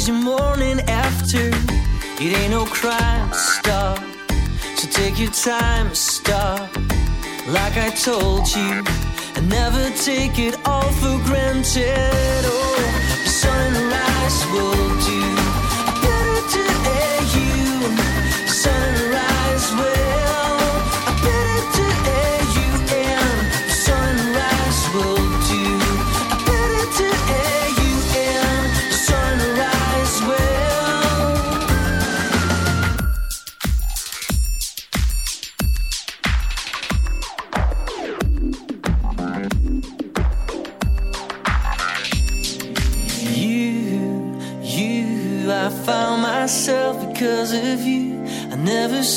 Tuesday morning after. It ain't no crime, stop. So take your time, stop. Like I told you, and never take it all for granted. Oh, sun and will do.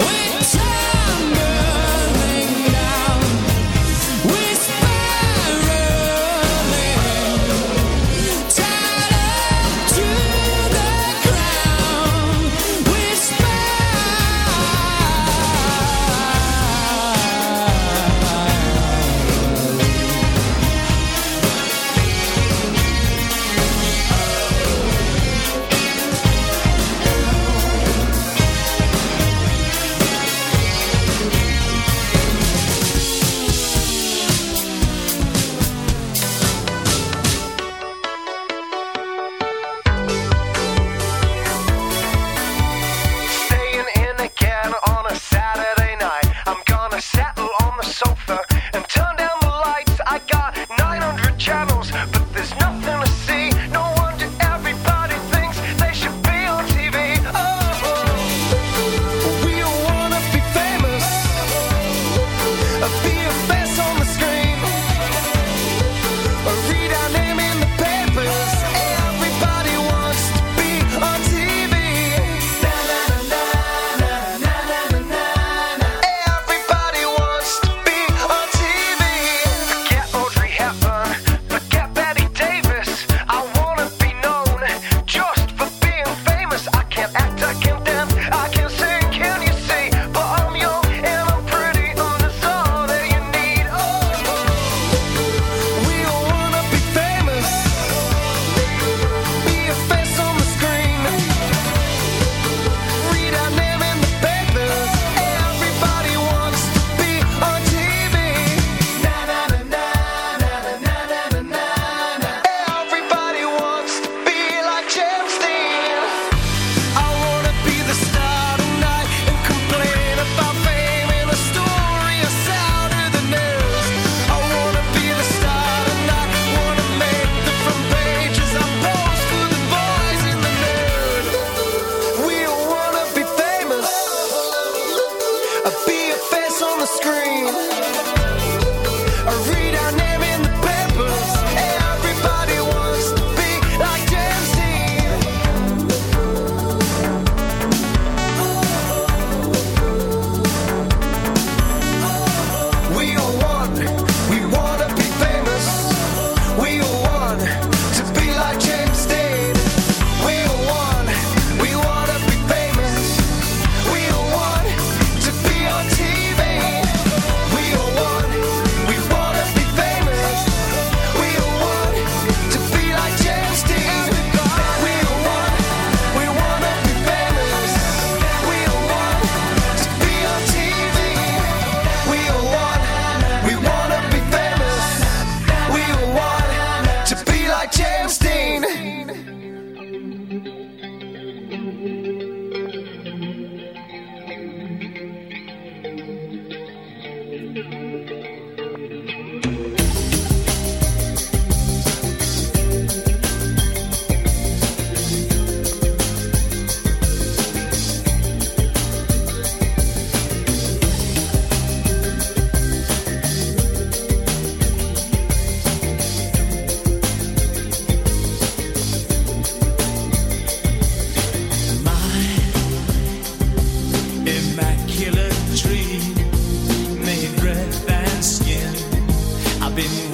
We. immaculate tree made breath and skin. I've been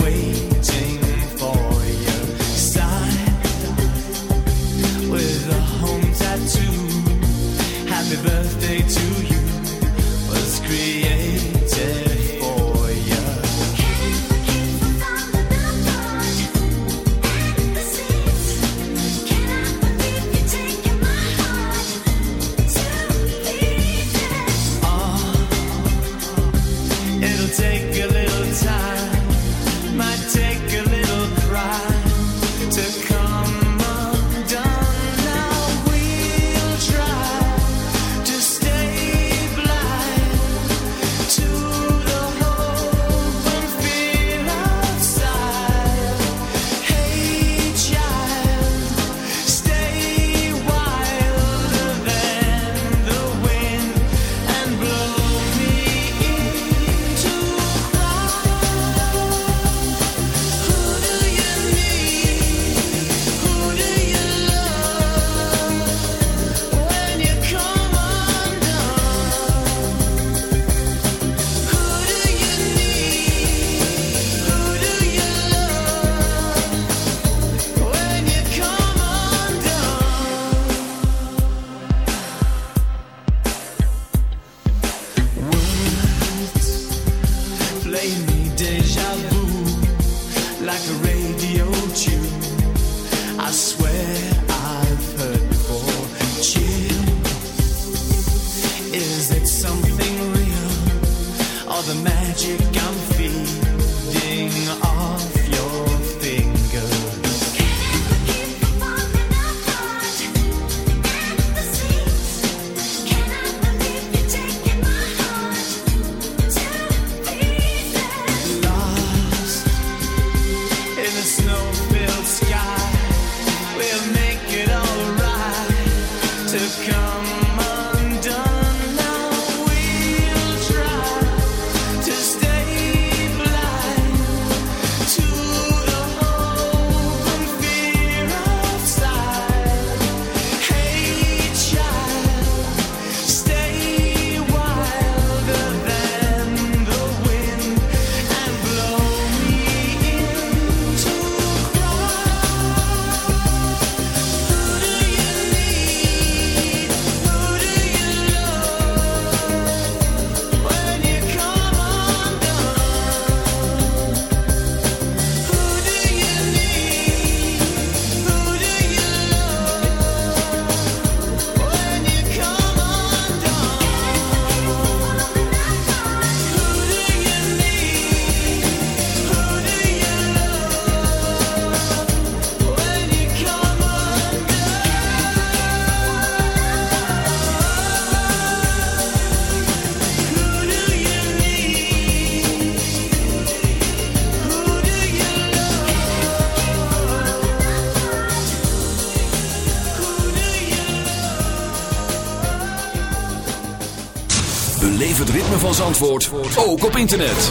van Zandvoort ook op internet.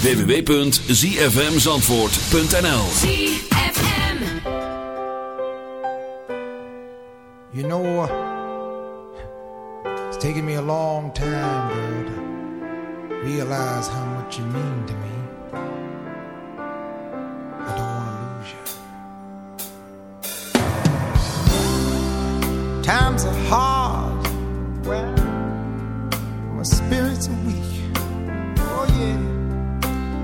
www.zfmzandvoort.nl ZFM. You know, uh, it's taken me a long time, girl, to realize how much you mean to me. I don't want to lose you. Times are hard.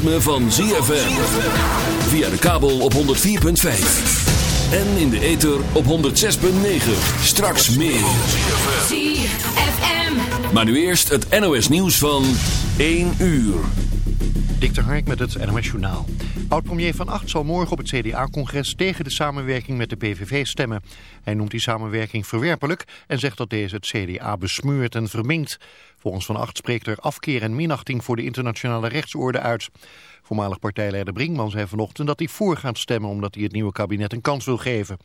Ritme van ZFM. Via de kabel op 104.5. En in de ether op 106.9. Straks meer. ZFM. Maar nu eerst het NOS nieuws van 1 uur. Dik de Hark met het NOS Journaal. Oud-premier Van Acht zal morgen op het CDA-congres tegen de samenwerking met de PVV stemmen. Hij noemt die samenwerking verwerpelijk en zegt dat deze het CDA besmeurt en verminkt. Volgens Van Acht spreekt er afkeer en minachting voor de internationale rechtsorde uit. Voormalig partijleider Brinkman zei vanochtend dat hij voor gaat stemmen omdat hij het nieuwe kabinet een kans wil geven.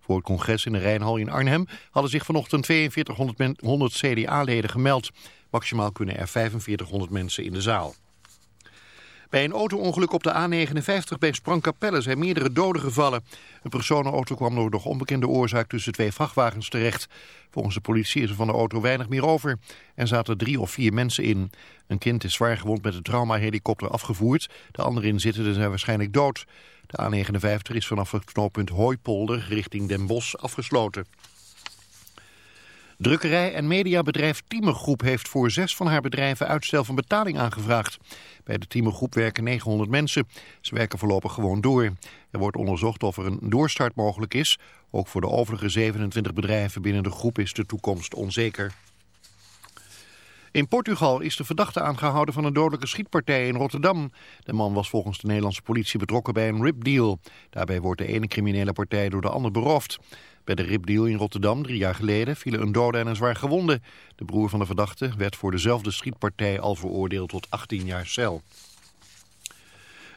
Voor het congres in de Rijnhal in Arnhem hadden zich vanochtend 4200 CDA-leden gemeld. Maximaal kunnen er 4500 mensen in de zaal. Bij een auto-ongeluk op de A59 bij Sprangkapelle zijn meerdere doden gevallen. Een personenauto kwam door nog onbekende oorzaak tussen twee vrachtwagens terecht. Volgens de politie is er van de auto weinig meer over. Er zaten drie of vier mensen in. Een kind is zwaar gewond met een traumahelikopter afgevoerd. De andere inzittenden zijn waarschijnlijk dood. De A59 is vanaf het knooppunt Hooipolder richting Den Bosch afgesloten. Drukkerij- en mediabedrijf Groep heeft voor zes van haar bedrijven uitstel van betaling aangevraagd. Bij de Groep werken 900 mensen. Ze werken voorlopig gewoon door. Er wordt onderzocht of er een doorstart mogelijk is. Ook voor de overige 27 bedrijven binnen de groep is de toekomst onzeker. In Portugal is de verdachte aangehouden van een dodelijke schietpartij in Rotterdam. De man was volgens de Nederlandse politie betrokken bij een ripdeal. Daarbij wordt de ene criminele partij door de ander beroofd. Bij de ripdeal in Rotterdam drie jaar geleden vielen een dode en een zwaar gewonde. De broer van de verdachte werd voor dezelfde schietpartij al veroordeeld tot 18 jaar cel.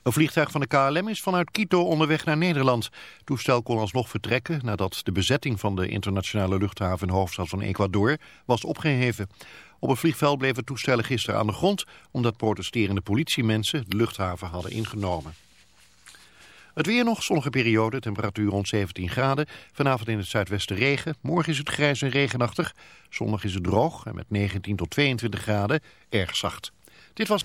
Een vliegtuig van de KLM is vanuit Quito onderweg naar Nederland. Het toestel kon alsnog vertrekken nadat de bezetting van de internationale luchthaven hoofdstad van Ecuador was opgeheven. Op het vliegveld bleven toestellen gisteren aan de grond omdat protesterende politiemensen de luchthaven hadden ingenomen. Het weer nog, zonnige periode, temperatuur rond 17 graden. Vanavond in het zuidwesten regen. Morgen is het grijs en regenachtig. Zondag is het droog en met 19 tot 22 graden erg zacht. Dit was...